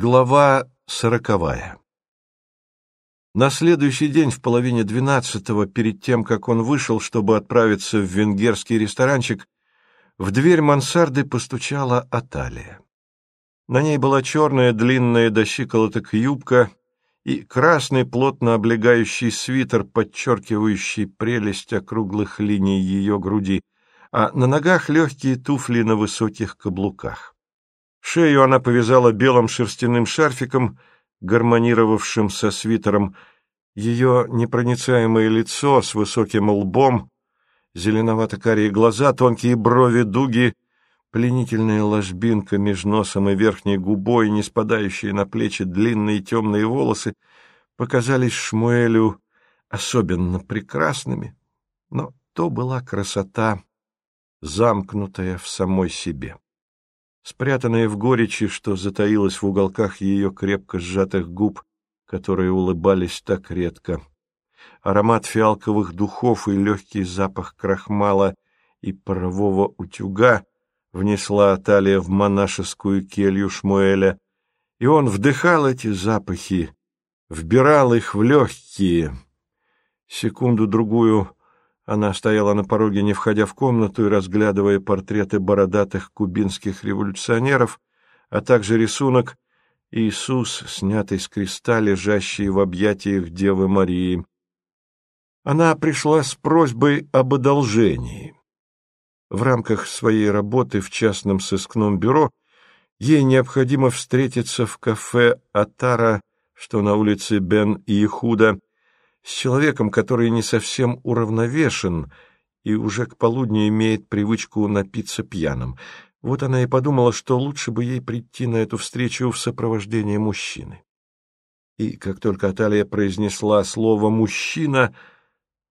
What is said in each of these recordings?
Глава сороковая На следующий день в половине двенадцатого, перед тем, как он вышел, чтобы отправиться в венгерский ресторанчик, в дверь мансарды постучала Аталия. На ней была черная длинная до щиколоток юбка и красный плотно облегающий свитер, подчеркивающий прелесть округлых линий ее груди, а на ногах легкие туфли на высоких каблуках. Шею она повязала белым шерстяным шарфиком, гармонировавшим со свитером. Ее непроницаемое лицо с высоким лбом, зеленовато-карие глаза, тонкие брови, дуги, пленительная ложбинка между носом и верхней губой, не спадающие на плечи длинные темные волосы, показались Шмуэлю особенно прекрасными, но то была красота, замкнутая в самой себе спрятанная в горечи, что затаилась в уголках ее крепко сжатых губ, которые улыбались так редко. Аромат фиалковых духов и легкий запах крахмала и парового утюга внесла Аталия в монашескую келью Шмуэля, и он вдыхал эти запахи, вбирал их в легкие. Секунду-другую она стояла на пороге, не входя в комнату и разглядывая портреты бородатых кубинских революционеров, а также рисунок Иисус, снятый с креста, лежащий в объятиях Девы Марии. Она пришла с просьбой об одолжении. В рамках своей работы в частном сыскном бюро ей необходимо встретиться в кафе «Атара», что на улице Бен-Иехуда, с человеком, который не совсем уравновешен и уже к полудню имеет привычку напиться пьяным. Вот она и подумала, что лучше бы ей прийти на эту встречу в сопровождении мужчины. И как только Аталия произнесла слово «мужчина»,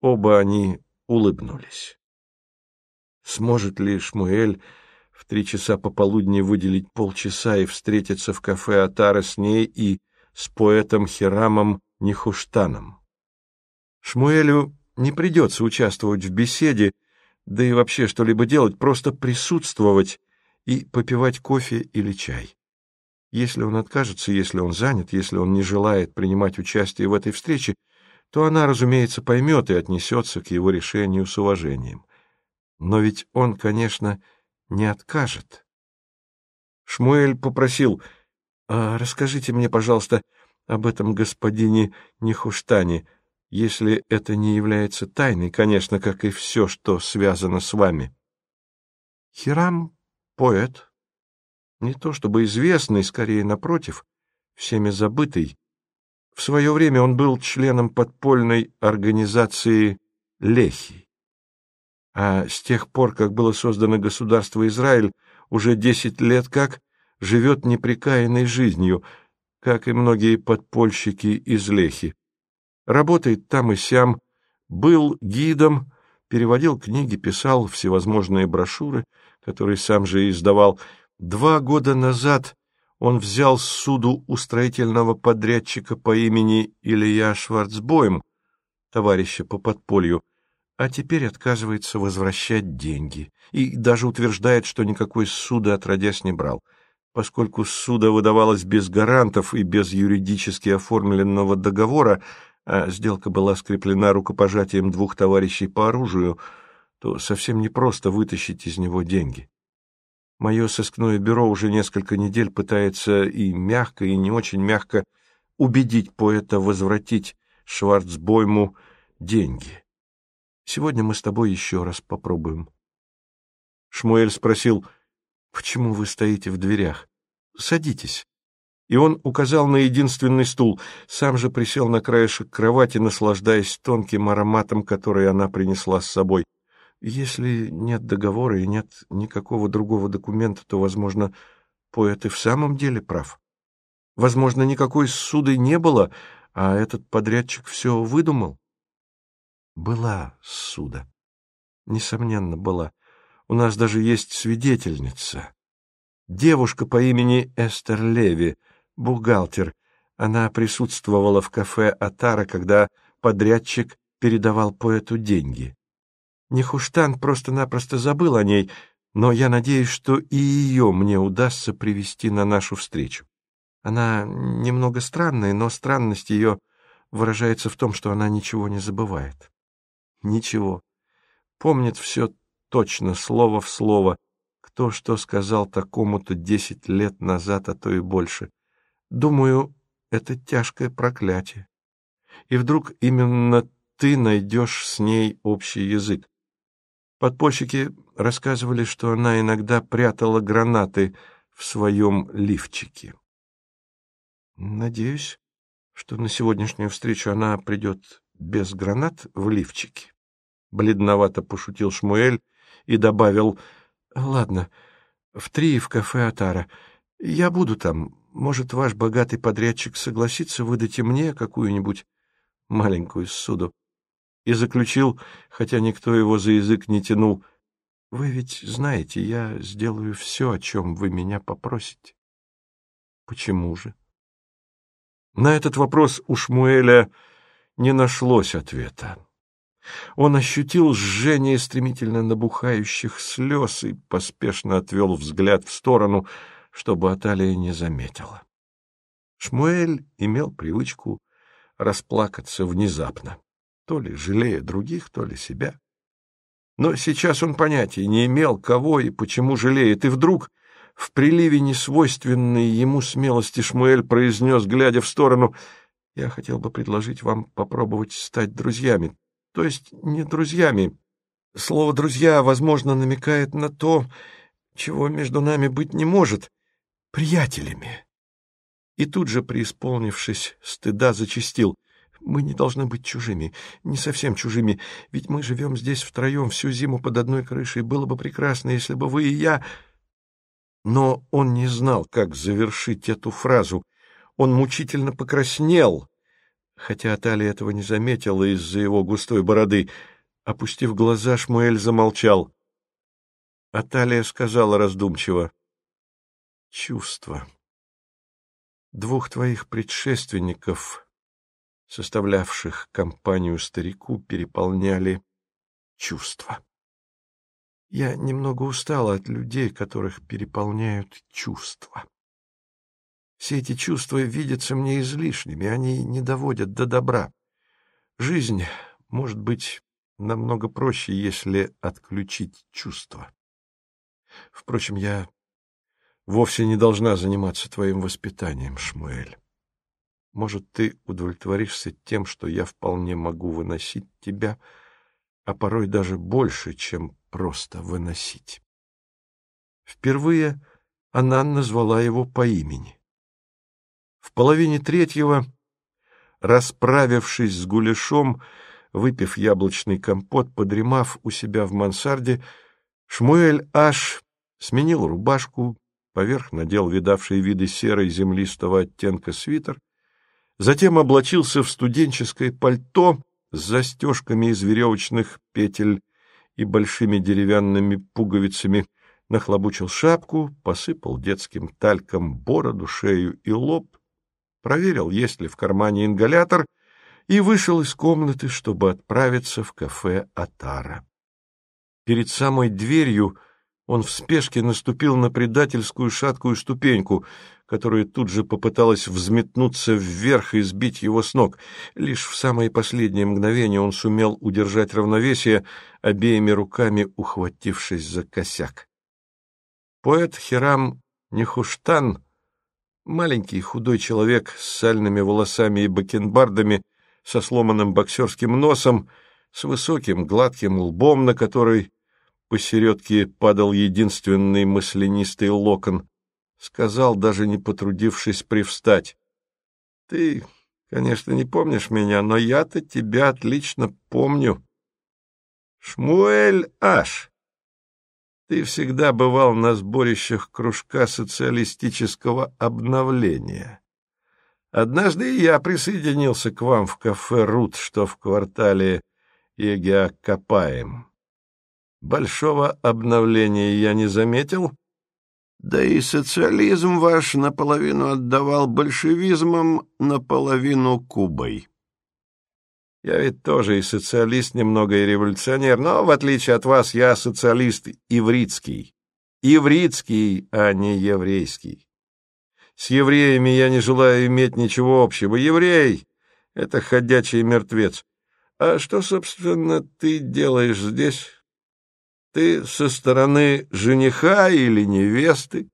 оба они улыбнулись. Сможет ли Шмуэль в три часа пополудни выделить полчаса и встретиться в кафе Атара с ней и с поэтом Хирамом Нихуштаном? Шмуэлю не придется участвовать в беседе, да и вообще что-либо делать, просто присутствовать и попивать кофе или чай. Если он откажется, если он занят, если он не желает принимать участие в этой встрече, то она, разумеется, поймет и отнесется к его решению с уважением. Но ведь он, конечно, не откажет. Шмуэль попросил, «А расскажите мне, пожалуйста, об этом господине Нехуштане, если это не является тайной, конечно, как и все, что связано с вами. Хирам — поэт. Не то чтобы известный, скорее напротив, всеми забытый. В свое время он был членом подпольной организации Лехи. А с тех пор, как было создано государство Израиль, уже десять лет как живет неприкаянной жизнью, как и многие подпольщики из Лехи работает там и сям, был гидом, переводил книги, писал всевозможные брошюры, которые сам же издавал. Два года назад он взял суду у строительного подрядчика по имени Илья Шварцбойм, товарища по подполью, а теперь отказывается возвращать деньги и даже утверждает, что никакой суда отродясь не брал. Поскольку суда выдавалось без гарантов и без юридически оформленного договора, а сделка была скреплена рукопожатием двух товарищей по оружию, то совсем непросто вытащить из него деньги. Мое сыскное бюро уже несколько недель пытается и мягко, и не очень мягко убедить поэта возвратить Шварцбойму деньги. Сегодня мы с тобой еще раз попробуем. Шмуэль спросил, почему вы стоите в дверях? Садитесь и он указал на единственный стул, сам же присел на краешек кровати, наслаждаясь тонким ароматом, который она принесла с собой. Если нет договора и нет никакого другого документа, то, возможно, поэт и в самом деле прав. Возможно, никакой суды не было, а этот подрядчик все выдумал. Была суда. Несомненно, была. У нас даже есть свидетельница. Девушка по имени Эстер Леви — бухгалтер. Она присутствовала в кафе Атара, когда подрядчик передавал поэту деньги. Нехуштан просто-напросто забыл о ней, но я надеюсь, что и ее мне удастся привести на нашу встречу. Она немного странная, но странность ее выражается в том, что она ничего не забывает. Ничего. Помнит все точно, слово в слово, кто что сказал такому-то десять лет назад, а то и больше. Думаю, это тяжкое проклятие. И вдруг именно ты найдешь с ней общий язык. Подпольщики рассказывали, что она иногда прятала гранаты в своем лифчике. Надеюсь, что на сегодняшнюю встречу она придет без гранат в лифчике. Бледновато пошутил Шмуэль и добавил, «Ладно, в три в кафе Атара. Я буду там. Может, ваш богатый подрядчик согласится выдать и мне какую-нибудь маленькую суду?» И заключил, хотя никто его за язык не тянул, «Вы ведь знаете, я сделаю все, о чем вы меня попросите». «Почему же?» На этот вопрос у Шмуэля не нашлось ответа. Он ощутил жжение стремительно набухающих слез и поспешно отвел взгляд в сторону, чтобы Аталия не заметила. Шмуэль имел привычку расплакаться внезапно, то ли жалея других, то ли себя. Но сейчас он понятия не имел, кого и почему жалеет, и вдруг в приливе несвойственной ему смелости Шмуэль произнес, глядя в сторону, «Я хотел бы предложить вам попробовать стать друзьями, то есть не друзьями. Слово «друзья», возможно, намекает на то, чего между нами быть не может, приятелями. И тут же, преисполнившись стыда, зачастил. Мы не должны быть чужими, не совсем чужими, ведь мы живем здесь втроем всю зиму под одной крышей. Было бы прекрасно, если бы вы и я... Но он не знал, как завершить эту фразу. Он мучительно покраснел, хотя Аталия этого не заметила из-за его густой бороды. Опустив глаза, Шмуэль замолчал. Аталия сказала раздумчиво. — Чувство. Двух твоих предшественников, составлявших компанию старику, переполняли чувства. Я немного устала от людей, которых переполняют чувства. Все эти чувства видятся мне излишними, они не доводят до добра. Жизнь может быть намного проще, если отключить чувства. Впрочем, я вовсе не должна заниматься твоим воспитанием, Шмуэль. Может, ты удовлетворишься тем, что я вполне могу выносить тебя, а порой даже больше, чем просто выносить. Впервые она назвала его по имени. В половине третьего, расправившись с гуляшом, выпив яблочный компот, подремав у себя в мансарде, Шмуэль аж сменил рубашку, поверх надел видавший виды серой землистого оттенка свитер, затем облачился в студенческое пальто с застежками из веревочных петель и большими деревянными пуговицами, нахлобучил шапку, посыпал детским тальком бороду, шею и лоб, проверил, есть ли в кармане ингалятор, и вышел из комнаты, чтобы отправиться в кафе «Атара». Перед самой дверью он в спешке наступил на предательскую шаткую ступеньку, которая тут же попыталась взметнуться вверх и сбить его с ног. Лишь в самое последнее мгновение он сумел удержать равновесие, обеими руками ухватившись за косяк. Поэт Хирам Нехуштан Маленький худой человек с сальными волосами и бакенбардами, со сломанным боксерским носом, с высоким гладким лбом, на который посередке падал единственный маслянистый локон, сказал, даже не потрудившись привстать. — Ты, конечно, не помнишь меня, но я-то тебя отлично помню. Шмуэль Аш. Ты всегда бывал на сборищах кружка социалистического обновления. Однажды я присоединился к вам в кафе «Рут», что в квартале Егиакапаем. Большого обновления я не заметил, да и социализм ваш наполовину отдавал большевизмом, наполовину Кубой. Я ведь тоже и социалист немного, и революционер, но, в отличие от вас, я социалист ивритский. Ивритский, а не еврейский. С евреями я не желаю иметь ничего общего. Еврей — это ходячий мертвец. А что, собственно, ты делаешь здесь? Ты со стороны жениха или невесты?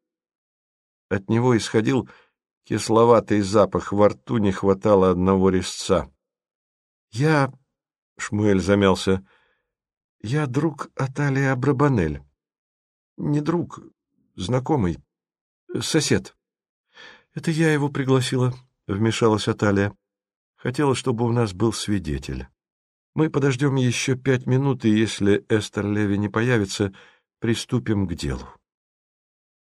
От него исходил кисловатый запах, во рту не хватало одного резца. — Я... — Шмуэль замялся. — Я друг Аталия Абрабанель. Не друг, знакомый, сосед. — Это я его пригласила, — вмешалась Аталия. Хотела, чтобы у нас был свидетель. Мы подождем еще пять минут, и если Эстер Леви не появится, приступим к делу.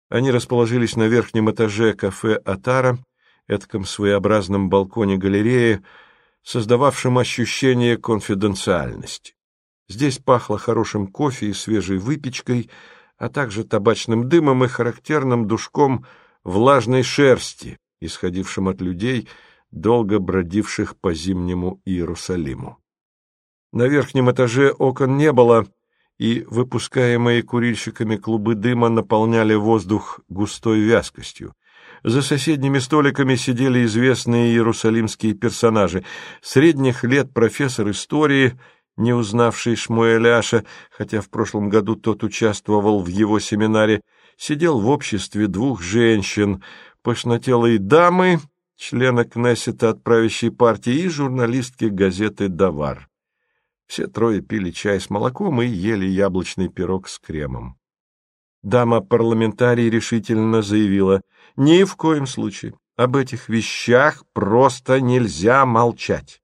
Они расположились на верхнем этаже кафе «Атара», этком своеобразном балконе галереи, создававшем ощущение конфиденциальности. Здесь пахло хорошим кофе и свежей выпечкой, а также табачным дымом и характерным душком влажной шерсти, исходившим от людей, долго бродивших по зимнему Иерусалиму. На верхнем этаже окон не было, и выпускаемые курильщиками клубы дыма наполняли воздух густой вязкостью. За соседними столиками сидели известные иерусалимские персонажи. Средних лет профессор истории, не узнавший Шмуэляша, хотя в прошлом году тот участвовал в его семинаре, сидел в обществе двух женщин, пышнотелой дамы, члена Кнессета от партии и журналистки газеты «Давар». Все трое пили чай с молоком и ели яблочный пирог с кремом. Дама-парламентарий решительно заявила, ни в коем случае, об этих вещах просто нельзя молчать.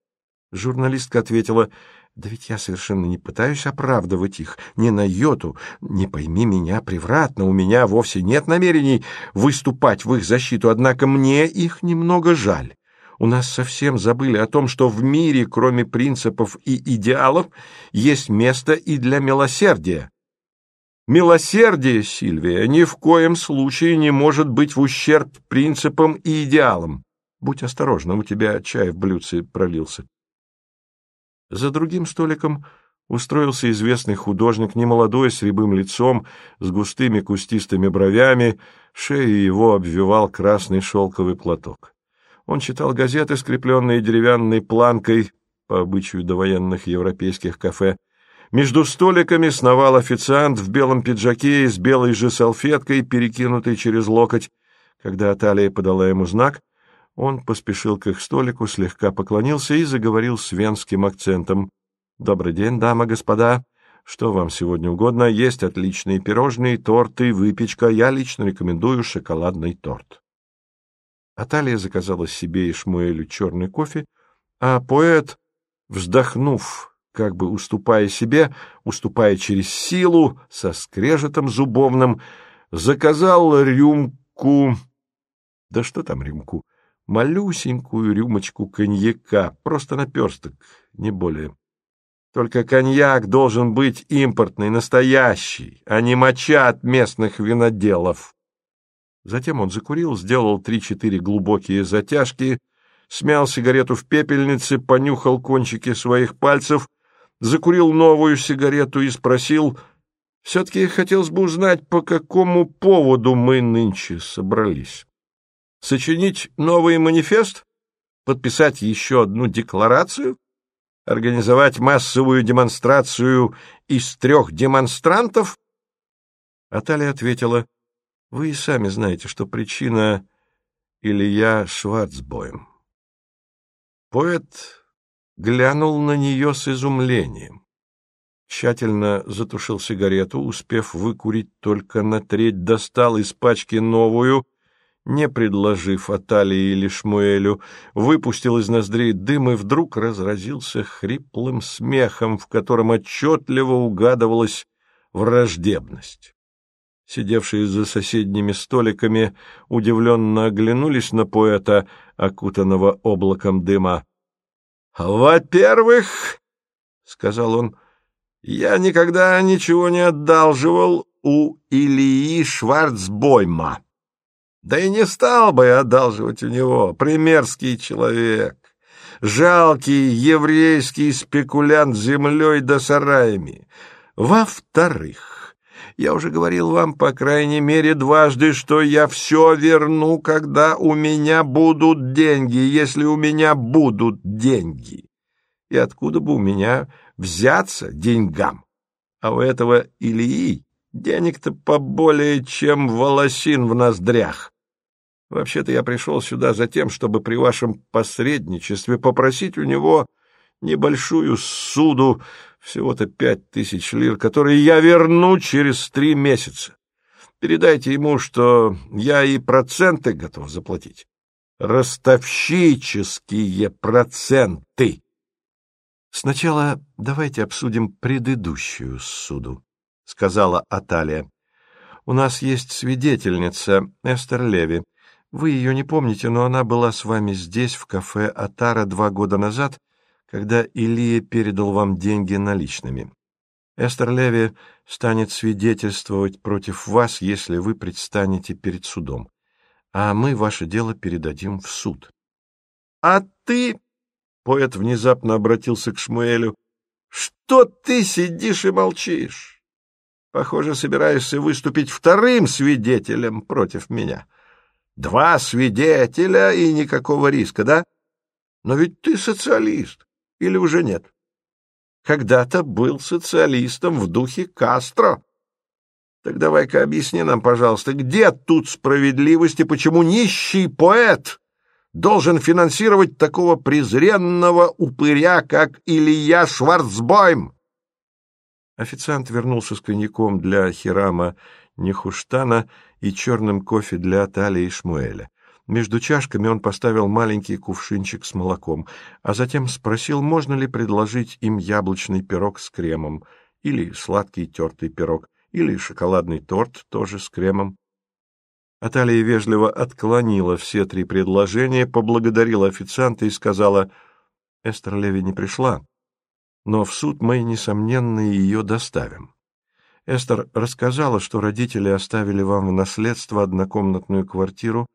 Журналистка ответила, да ведь я совершенно не пытаюсь оправдывать их, ни на йоту. Не пойми меня превратно, у меня вовсе нет намерений выступать в их защиту, однако мне их немного жаль. У нас совсем забыли о том, что в мире, кроме принципов и идеалов, есть место и для милосердия. Милосердие, Сильвия, ни в коем случае не может быть в ущерб принципам и идеалам. Будь осторожна, у тебя чай в блюдце пролился. За другим столиком устроился известный художник, немолодой, с рябым лицом, с густыми кустистыми бровями, шею его обвивал красный шелковый платок. Он читал газеты, скрепленные деревянной планкой, по обычаю довоенных европейских кафе. Между столиками сновал официант в белом пиджаке и с белой же салфеткой, перекинутой через локоть. Когда Аталия подала ему знак, он поспешил к их столику, слегка поклонился и заговорил с венским акцентом. «Добрый день, дамы, господа. Что вам сегодня угодно? Есть отличные пирожные, торты, выпечка. Я лично рекомендую шоколадный торт». Аталия заказала себе и Шмуэлю черный кофе, а поэт, вздохнув, как бы уступая себе, уступая через силу, со скрежетом зубовным, заказал рюмку... Да что там рюмку? Малюсенькую рюмочку коньяка, просто наперсток, не более. Только коньяк должен быть импортный, настоящий, а не моча от местных виноделов. Затем он закурил, сделал три-четыре глубокие затяжки, смял сигарету в пепельнице, понюхал кончики своих пальцев, закурил новую сигарету и спросил, «Все-таки хотелось бы узнать, по какому поводу мы нынче собрались. Сочинить новый манифест? Подписать еще одну декларацию? Организовать массовую демонстрацию из трех демонстрантов?» Аталия ответила, вы и сами знаете, что причина Илья Шварцбойм. Поэт глянул на нее с изумлением. Тщательно затушил сигарету, успев выкурить только на треть, достал из пачки новую, не предложив Аталии или Шмуэлю, выпустил из ноздрей дым и вдруг разразился хриплым смехом, в котором отчетливо угадывалась враждебность. Сидевшие за соседними столиками удивленно оглянулись на поэта, окутанного облаком дыма. — Во-первых, — сказал он, — я никогда ничего не одалживал у Ильи Шварцбойма. Да и не стал бы одалживать у него, примерский человек, жалкий еврейский спекулянт землей да сараями. Во-вторых, Я уже говорил вам, по крайней мере, дважды, что я все верну, когда у меня будут деньги, если у меня будут деньги. И откуда бы у меня взяться деньгам? А у этого Ильи денег-то поболее, чем волосин в ноздрях. Вообще-то я пришел сюда за тем, чтобы при вашем посредничестве попросить у него небольшую суду, всего-то пять тысяч лир, которые я верну через три месяца. Передайте ему, что я и проценты готов заплатить. Ростовщические проценты. Сначала давайте обсудим предыдущую суду, — сказала Аталия. У нас есть свидетельница, Эстер Леви. Вы ее не помните, но она была с вами здесь, в кафе Атара, два года назад, когда Илия передал вам деньги наличными. Эстер Леви станет свидетельствовать против вас, если вы предстанете перед судом, а мы ваше дело передадим в суд. — А ты, — поэт внезапно обратился к Шмуэлю, — что ты сидишь и молчишь? Похоже, собираешься выступить вторым свидетелем против меня. — Два свидетеля и никакого риска, да? Но ведь ты социалист, или уже нет? Когда-то был социалистом в духе Кастро. Так давай-ка объясни нам, пожалуйста, где тут справедливость и почему нищий поэт должен финансировать такого презренного упыря, как Илья Шварцбойм? Официант вернулся с коньяком для Хирама Нехуштана и черным кофе для Атали и Шмуэля. Между чашками он поставил маленький кувшинчик с молоком, а затем спросил, можно ли предложить им яблочный пирог с кремом, или сладкий тертый пирог, или шоколадный торт тоже с кремом. Аталия вежливо отклонила все три предложения, поблагодарила официанта и сказала, «Эстер Леви не пришла, но в суд мы, несомненно, ее доставим». Эстер рассказала, что родители оставили вам в наследство однокомнатную квартиру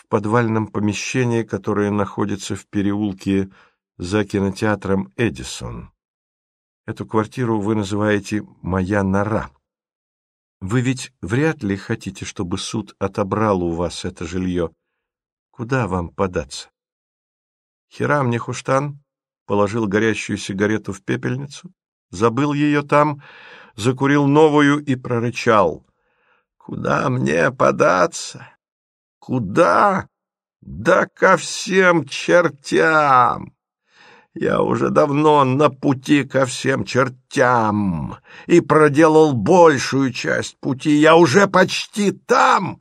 в подвальном помещении, которое находится в переулке за кинотеатром «Эдисон». Эту квартиру вы называете «моя нора». Вы ведь вряд ли хотите, чтобы суд отобрал у вас это жилье. Куда вам податься? Хирам Нехуштан положил горящую сигарету в пепельницу, забыл ее там, закурил новую и прорычал. «Куда мне податься? Куда? Да ко всем чертям!» Я уже давно на пути ко всем чертям и проделал большую часть пути. Я уже почти там.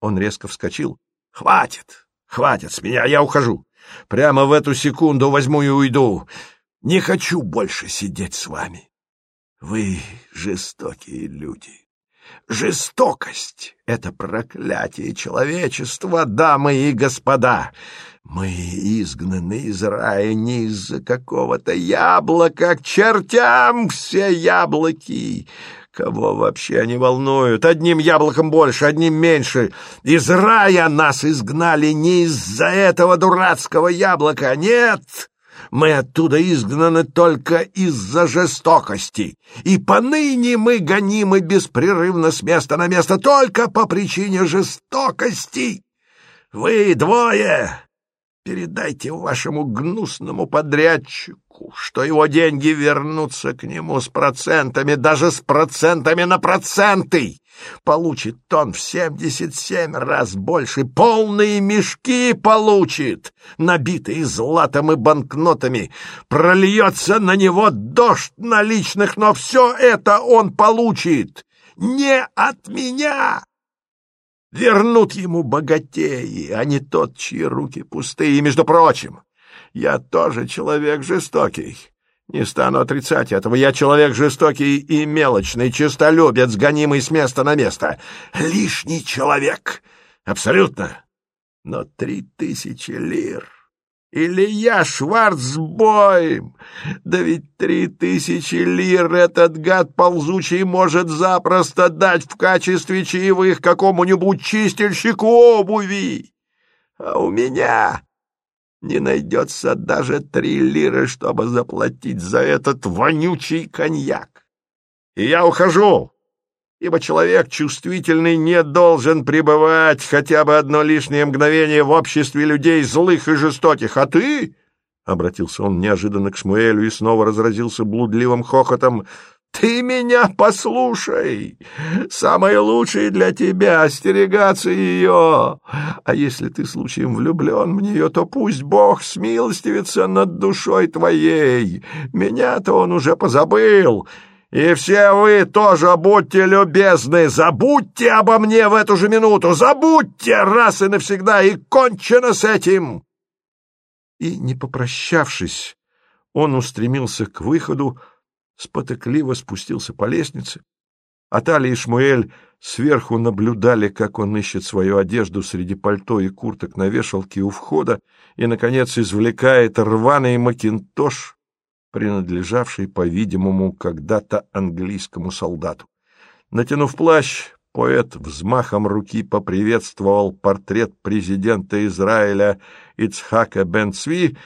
Он резко вскочил. Хватит, хватит с меня, я ухожу. Прямо в эту секунду возьму и уйду. Не хочу больше сидеть с вами. Вы жестокие люди. Жестокость — это проклятие человечества, дамы и господа. Мы изгнаны из рая не из-за какого-то яблока, к чертям все яблоки. Кого вообще они волнуют? Одним яблоком больше, одним меньше. Из рая нас изгнали не из-за этого дурацкого яблока, нет! Мы оттуда изгнаны только из-за жестокости, и поныне мы гонимы беспрерывно с места на место только по причине жестокости. Вы двое передайте вашему гнусному подрядчику, что его деньги вернутся к нему с процентами, даже с процентами на проценты. Получит он в семьдесят семь раз больше, полные мешки получит, набитые златом и банкнотами. Прольется на него дождь наличных, но все это он получит не от меня. Вернут ему богатеи, а не тот, чьи руки пустые. Между прочим, я тоже человек жестокий. Не стану отрицать этого. Я человек жестокий и мелочный, честолюбец, гонимый с места на место. Лишний человек. Абсолютно. Но три тысячи лир... Или я Шварцбойм? Да ведь три тысячи лир этот гад ползучий может запросто дать в качестве чаевых какому-нибудь чистильщику обуви. А у меня не найдется даже три лиры, чтобы заплатить за этот вонючий коньяк. И я ухожу. ибо человек чувствительный не должен пребывать хотя бы одно лишнее мгновение в обществе людей злых и жестоких, а ты...» — обратился он неожиданно к Шмуэлю и снова разразился блудливым хохотом. Ты меня послушай. Самое лучшее для тебя — остерегаться ее. А если ты случаем влюблен в нее, то пусть Бог смилостивится над душой твоей. Меня-то он уже позабыл. И все вы тоже будьте любезны, забудьте обо мне в эту же минуту, забудьте раз и навсегда, и кончено с этим!» И, не попрощавшись, он устремился к выходу, спотыкливо спустился по лестнице. Атали и Шмуэль сверху наблюдали, как он ищет свою одежду среди пальто и курток на вешалке у входа и, наконец, извлекает рваный макинтош, принадлежавший, по-видимому, когда-то английскому солдату. Натянув плащ, поэт взмахом руки поприветствовал портрет президента Израиля Ицхака Бен-Цви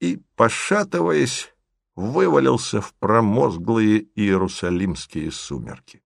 и, пошатываясь, вывалился в промозглые иерусалимские сумерки.